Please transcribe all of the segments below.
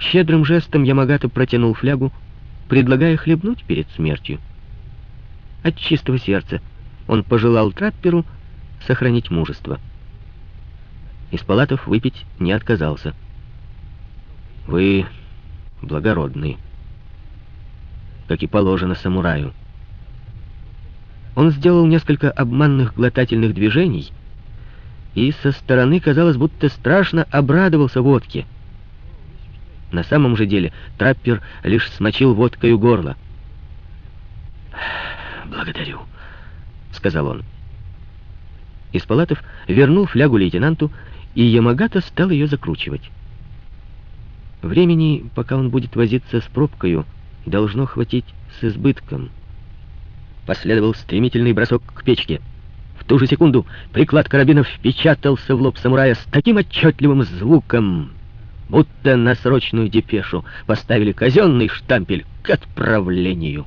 Щедрым жестом Ямагата протянул флягу, предлагая хлебнуть перед смертью. От чистого сердца он пожелал трапперу сохранить мужество. Из палатов выпить не отказался. «Вы благородный, как и положено самураю». Он сделал несколько обманных глотательных движений и со стороны казалось, будто страшно обрадовался водке. На самом же деле траппер лишь смочил водкою горло. «Благодарю», — сказал он. Из палатов вернул флягу лейтенанту, и Ямагата стал ее закручивать. Времени, пока он будет возиться с пробкою, должно хватить с избытком. Последовал стремительный бросок к печке. В ту же секунду приклад карабина впечатался в лоб самурая с таким отчетливым звуком, будто на срочную депешу поставили казенный штампель к отправлению.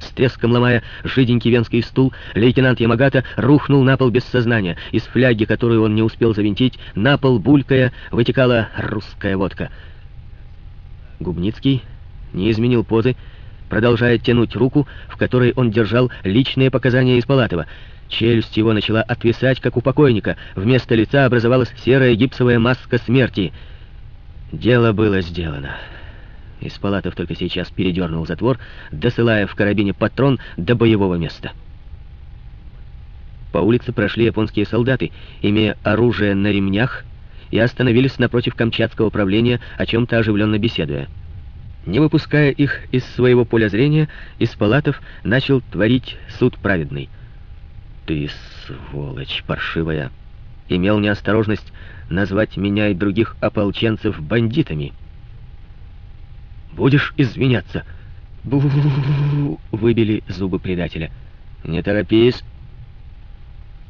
С треском ломая жиденький венский стул, лейтенант Ямагата рухнул на пол без сознания. Из фляги, которую он не успел завинтить, на пол, булькая, вытекала русская водка. Губницкий не изменил позы, продолжая тянуть руку, в которой он держал личные показания из Палатова. Челюсть его начала отвисать, как у покойника. Вместо лица образовалась серая гипсовая маска смерти. Дело было сделано. Из палатов только сейчас передернул затвор, досылая в карабине патрон до боевого места. По улице прошли японские солдаты, имея оружие на ремнях, и остановились напротив Камчатского управления, о чем-то оживленно беседуя. Не выпуская их из своего поля зрения, из палатов начал творить суд праведный. «Ты, сволочь паршивая, имел неосторожность назвать меня и других ополченцев бандитами». Будешь извиняться?» бу выбили зубы предателя. «Не торопись.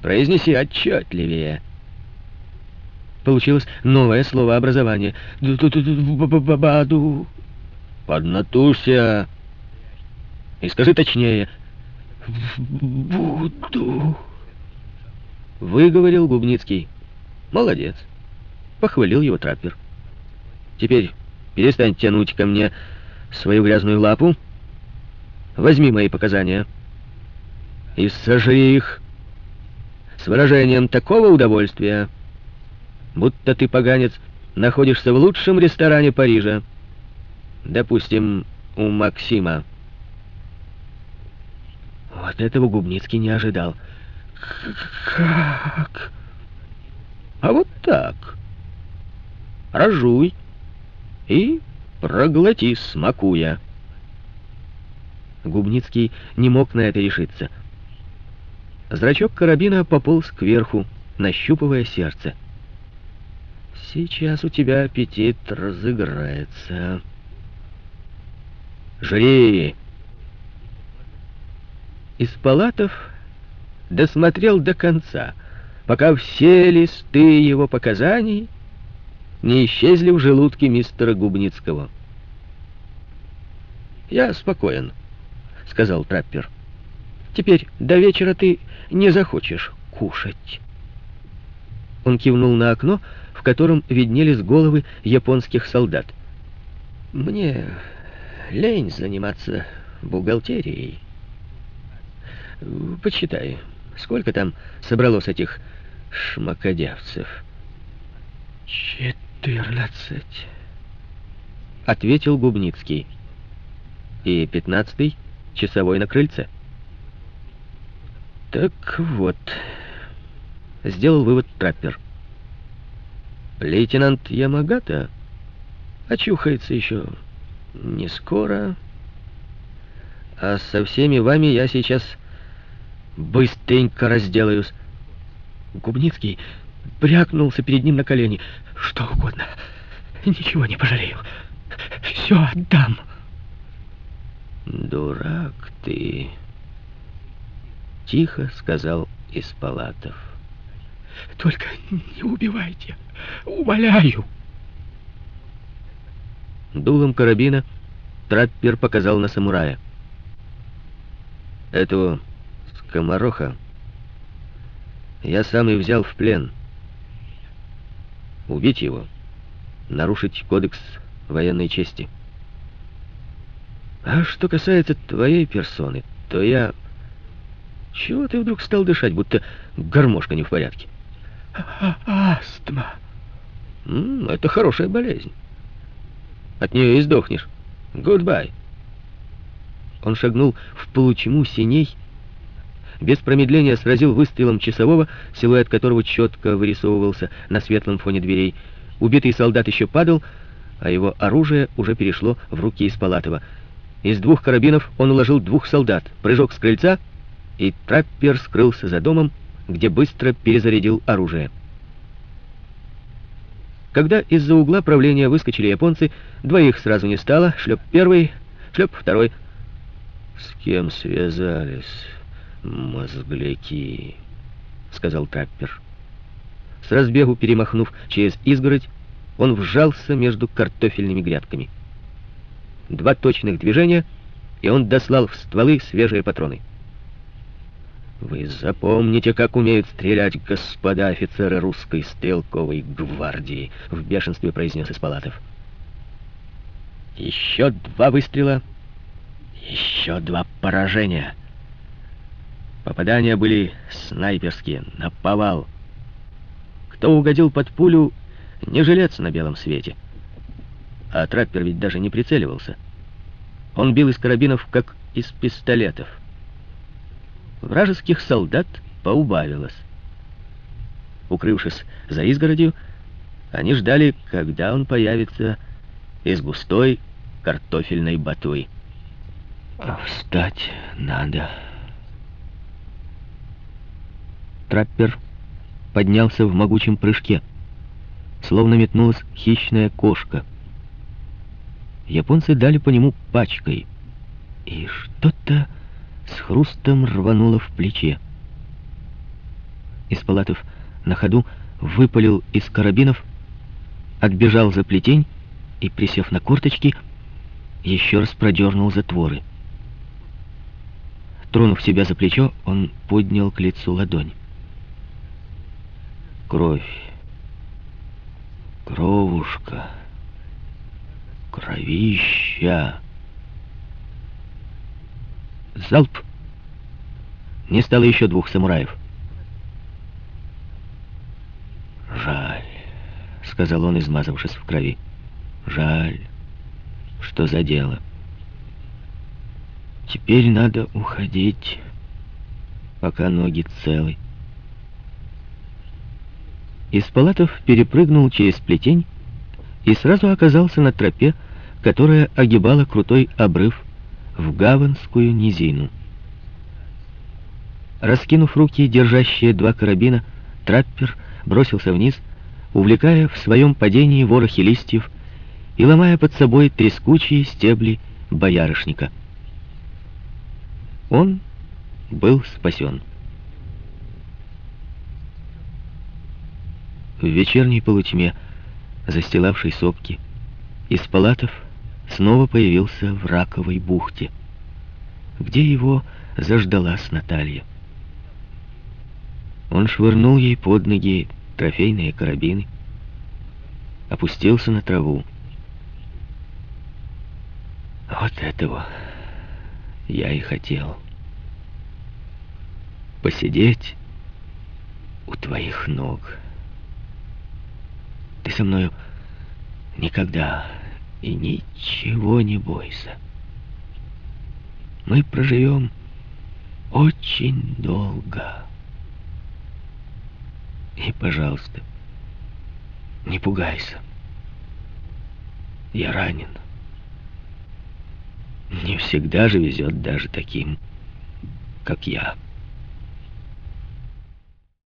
Произнеси отчетливее». Получилось новое слово образование. «Баду». «Поднатужься. И скажи точнее». «Буду». Выговорил Губницкий. «Молодец». Похвалил его траппер. «Теперь Перестань тянуть ко мне свою грязную лапу. Возьми мои показания и сожри их с выражением такого удовольствия, будто ты, поганец, находишься в лучшем ресторане Парижа. Допустим, у Максима. Вот этого Губницкий не ожидал. Как? А вот так. Рожуй и проглоти, смакуя. Губницкий не мог на это решиться. Зрачок карабина пополз кверху, нащупывая сердце. «Сейчас у тебя аппетит разыграется». «Жри!» Из палатов досмотрел до конца, пока все листы его показаний не исчезли в желудке мистера Губницкого. «Я спокоен», — сказал траппер. «Теперь до вечера ты не захочешь кушать». Он кивнул на окно, в котором виднелись головы японских солдат. «Мне лень заниматься бухгалтерией. Почитай, сколько там собралось этих шмакодявцев?» «Четырнадцать», — ответил Губницкий. «И пятнадцатый — часовой на крыльце». «Так вот», — сделал вывод траппер. «Лейтенант Ямагата очухается еще не скоро, а со всеми вами я сейчас быстренько разделаюсь». Губницкий брякнулся перед ним на колени. «Что угодно. Ничего не пожалею. Все отдам». «Дурак ты!» — тихо сказал из палатов. «Только не убивайте, умоляю!» Дулом карабина траппер показал на самурая. «Этого скомороха я сам и взял в плен». Убить его, нарушить кодекс военной чести. А что касается твоей персоны, то я... Чего ты вдруг стал дышать, будто гармошка не в порядке? Астма. М -м, это хорошая болезнь. От нее и сдохнешь. Goodbye. Он шагнул в полутьму сеней, без промедления сразил выстрелом часового, силуэт которого четко вырисовывался на светлом фоне дверей. Убитый солдат еще падал, а его оружие уже перешло в руки Исполатова. Из двух карабинов он уложил двух солдат, прыжок с крыльца, и траппер скрылся за домом, где быстро перезарядил оружие. Когда из-за угла правления выскочили японцы, двоих сразу не стало, шлеп первый, шлеп второй. «С кем связались, мозгляки?» — сказал траппер. С разбегу перемахнув через изгородь, он вжался между картофельными грядками. Два точных движения, и он дослал в стволы свежие патроны. Вы запомните, как умеют стрелять господа офицеры русской стрелковой гвардии, в бешенстве произнес Испалатов. Еще два выстрела, еще два поражения. Попадания были снайперские, на повал. Кто угодил под пулю, не жилец на белом свете. А траппер ведь даже не прицеливался. Он бил из карабинов, как из пистолетов. Вражеских солдат поубавилось. Укрывшись за изгородью, они ждали, когда он появится из густой картофельной батуи. Встать надо. Траппер поднялся в могучем прыжке, словно метнулась хищная кошка. Японцы дали по нему пачкой, и что-то с хрустом рвануло в плече. Испалатов на ходу выпалил из карабинов, отбежал за плетень и, присев на корточки, еще раз продернул затворы. Тронув себя за плечо, он поднял к лицу ладонь. Кровь. Кровушка. Кровища. Залп! Не стало еще двух самураев. «Жаль», — сказал он, измазавшись в крови. «Жаль, что за дело. Теперь надо уходить, пока ноги целы». Из палатов перепрыгнул через плетень и сразу оказался на тропе, которая огибала крутой обрыв в Гаванскую низину. Раскинув руки, держащие два карабина, траппер бросился вниз, увлекая в своем падении ворохи листьев и ломая под собой трескучие стебли боярышника. Он был спасен. В вечерней полутьме, застилавшей сопки, из палатов снова появился в раковой бухте, где его заждалась Наталья. Он швырнул ей под ноги трофейные карабины, опустился на траву. Вот этого я и хотел. Посидеть у твоих ног. Ты со мною никогда и ничего не бойся. Мы проживем очень долго. И, пожалуйста, не пугайся. Я ранен. Не всегда же везет даже таким, как я.